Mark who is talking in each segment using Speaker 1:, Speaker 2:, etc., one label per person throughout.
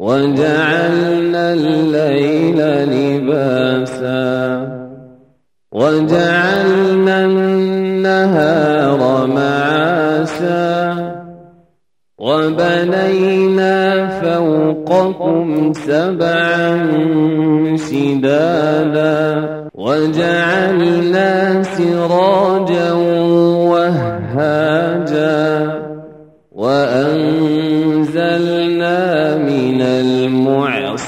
Speaker 1: وجعلنا الليل لباسا. وجعلنا النهار معاشا. وبنينا فوقكم سبعا شدادا. وجعلنا سراجا وهاجا.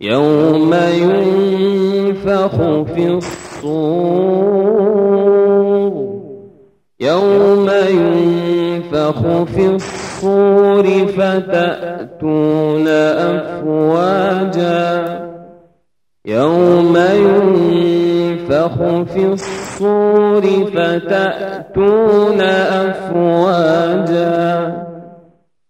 Speaker 1: يوم ينفخ في الصور. يوم ينفخ في الصور فتأتون أفواجا. يوم ينفخ في الصور فتأتون أفواجا.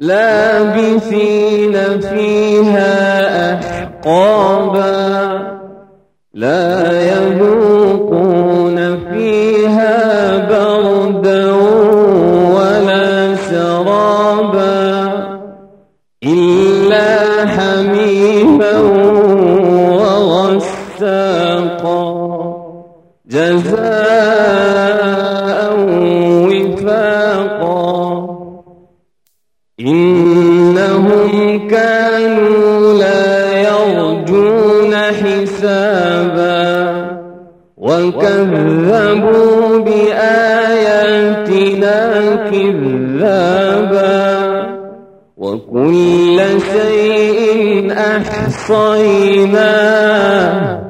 Speaker 1: لابثين فيها أحقابا. لا يذوقون فيها بردا ولا شرابا إلا حميما وغساقا. جزاء كانوا لا يرجون حسابا وكذبوا بآياتنا كذابا وكل شيء أحصيناه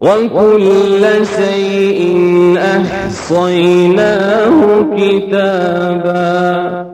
Speaker 1: وكل شيء أحصيناه كتابا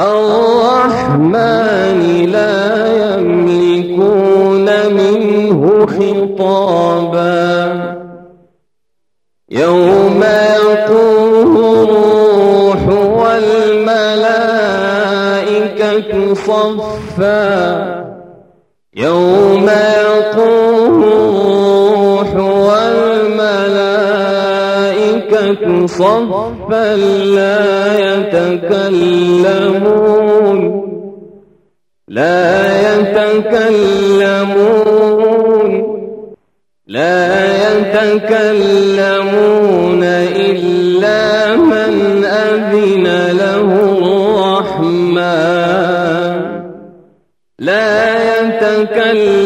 Speaker 1: الرحمن لا يملكون منه خطابا. يوم يقوم الروح والملائكة صفا. يوم يقوم صفا لا يتكلمون. لا يتكلمون. لا يتكلمون إلا من أذن له الرحمن لا يتكلمون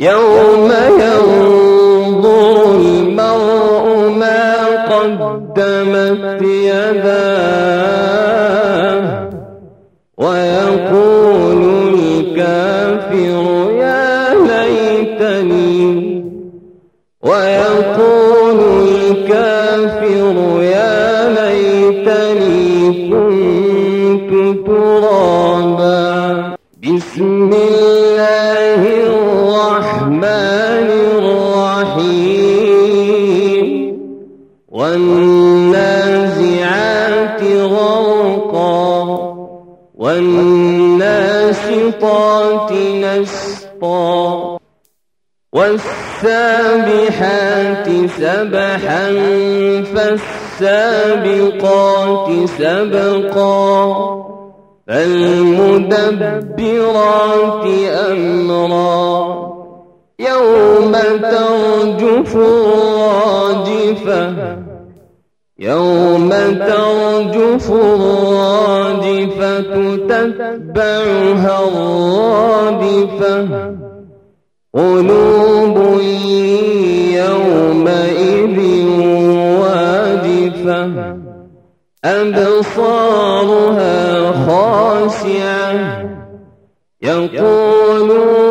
Speaker 1: يوم ينظر المرء ما قدمت يداه ويقول الكافر يا ليتني ويقول الكافر يا ليتني كنت ترابا. بسم الله والناشطات نشطا والسابحات سبحا فالسابقات سبقا. فالمدبرات أمرا. يوم ترجف الراجفة. يوم ترجف الراجفة تتبعها الرادفة قلوب يومئذ واجفة أبصارها خاشعة يقولون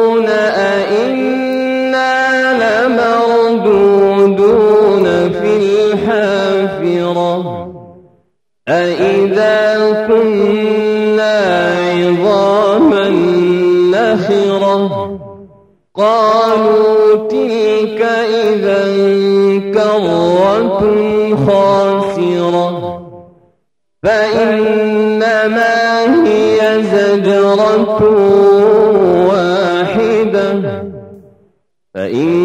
Speaker 1: أئذا كنا عظاما نخرة قالوا تلك إذا كرة خاسرة فإنما هي زجرة واحدة فإنما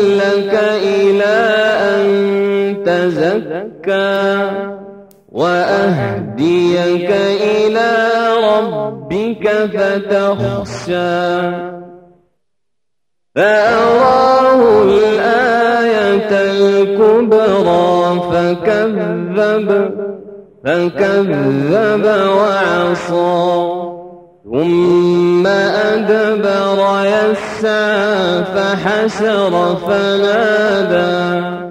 Speaker 1: تزكى وأهديك إلى ربك فتخشى. فأراه الآية الكبرى فكذب فكذب وعصى. ثم أدبر يسعى فحشر فنادى.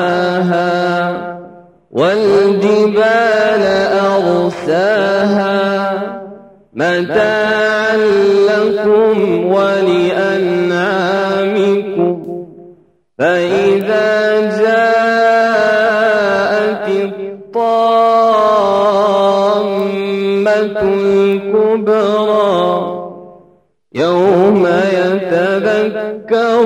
Speaker 1: والجبال أرساها متاعا لكم ولأنعامكم. فإذا جاءت الطامة الكبرى يوم يتذكر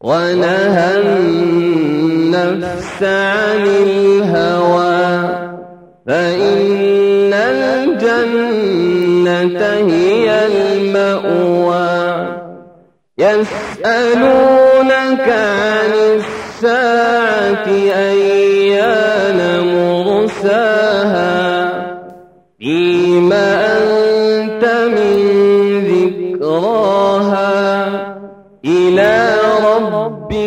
Speaker 1: ونهى النفس عن الهوى فإن الجنة هي المأوى. يسألونك عن الساعة أيان مرساها؟